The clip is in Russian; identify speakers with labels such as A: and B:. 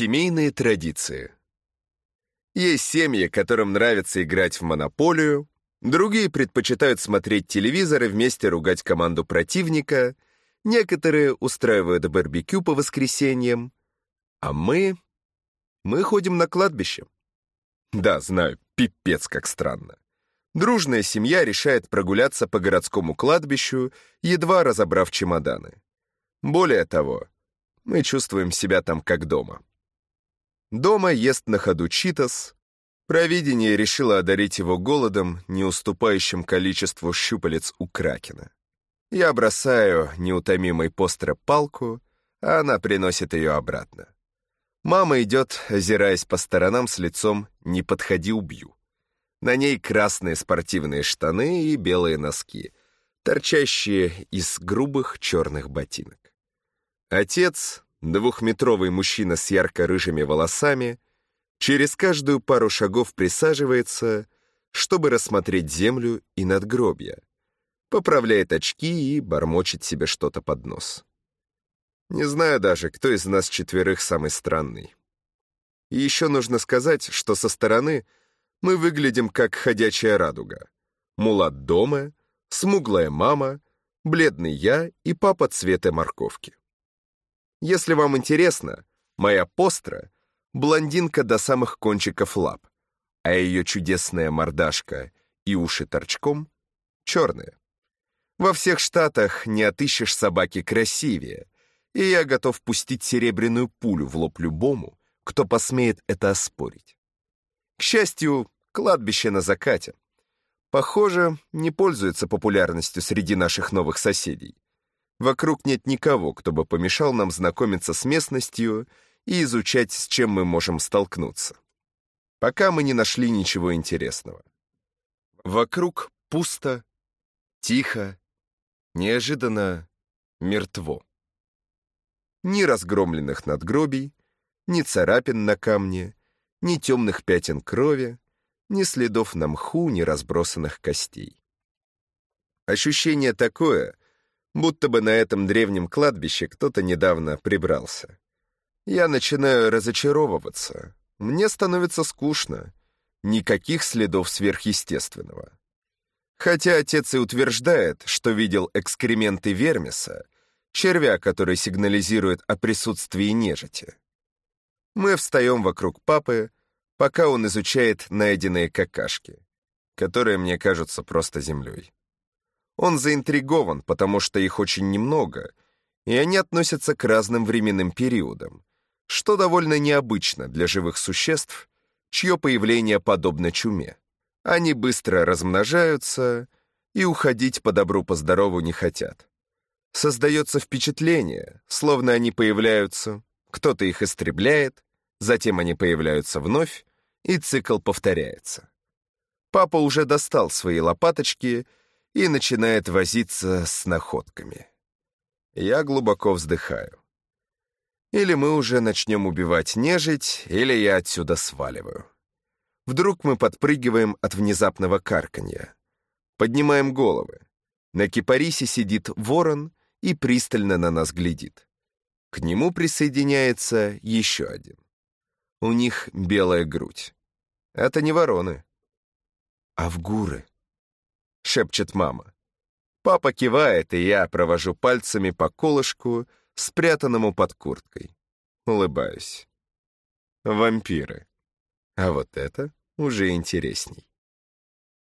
A: Семейные традиции. Есть семьи, которым нравится играть в монополию, другие предпочитают смотреть телевизор и вместе ругать команду противника, некоторые устраивают барбекю по воскресеньям, а мы... мы ходим на кладбище. Да, знаю, пипец как странно. Дружная семья решает прогуляться по городскому кладбищу, едва разобрав чемоданы. Более того, мы чувствуем себя там как дома. Дома ест на ходу читас. Провидение решило одарить его голодом, не уступающим количеству щупалец у кракена. Я бросаю неутомимой постро палку, а она приносит ее обратно. Мама идет, озираясь по сторонам с лицом «не подходи, убью». На ней красные спортивные штаны и белые носки, торчащие из грубых черных ботинок. Отец, двухметровый мужчина с ярко-рыжими волосами, через каждую пару шагов присаживается, чтобы рассмотреть землю и надгробья, поправляет очки и бормочет себе что-то под нос. Не знаю даже, кто из нас четверых самый странный. И еще нужно сказать, что со стороны мы выглядим как ходячая радуга. Мулат дома, смуглая мама, бледный я и папа цвета морковки. Если вам интересно, моя постра — блондинка до самых кончиков лап, а ее чудесная мордашка и уши торчком — черные. Во всех штатах не отыщешь собаки красивее, и я готов пустить серебряную пулю в лоб любому, кто посмеет это оспорить. К счастью, кладбище на закате. Похоже, не пользуется популярностью среди наших новых соседей. Вокруг нет никого, кто бы помешал нам знакомиться с местностью и изучать, с чем мы можем столкнуться. Пока мы не нашли ничего интересного. Вокруг пусто, тихо, неожиданно мертво. Ни разгромленных надгробий, ни царапин на камне, ни темных пятен крови, ни следов на мху, ни разбросанных костей. Ощущение такое — будто бы на этом древнем кладбище кто-то недавно прибрался. Я начинаю разочаровываться. Мне становится скучно. Никаких следов сверхъестественного. Хотя отец и утверждает, что видел экскременты Вермиса, червя, который сигнализирует о присутствии нежити. Мы встаем вокруг папы, пока он изучает найденные какашки, которые мне кажутся просто землей. Он заинтригован, потому что их очень немного, и они относятся к разным временным периодам, что довольно необычно для живых существ, чье появление подобно чуме. Они быстро размножаются и уходить по добру по здорову не хотят. Создается впечатление, словно они появляются, кто-то их истребляет, затем они появляются вновь, и цикл повторяется. Папа уже достал свои лопаточки и начинает возиться с находками. Я глубоко вздыхаю. Или мы уже начнем убивать нежить, или я отсюда сваливаю. Вдруг мы подпрыгиваем от внезапного карканья. Поднимаем головы. На кипарисе сидит ворон и пристально на нас глядит. К нему присоединяется еще один. У них белая грудь. Это не вороны, а вгуры шепчет мама. Папа кивает, и я провожу пальцами по колышку, спрятанному под курткой. Улыбаюсь. Вампиры. А вот это уже интересней.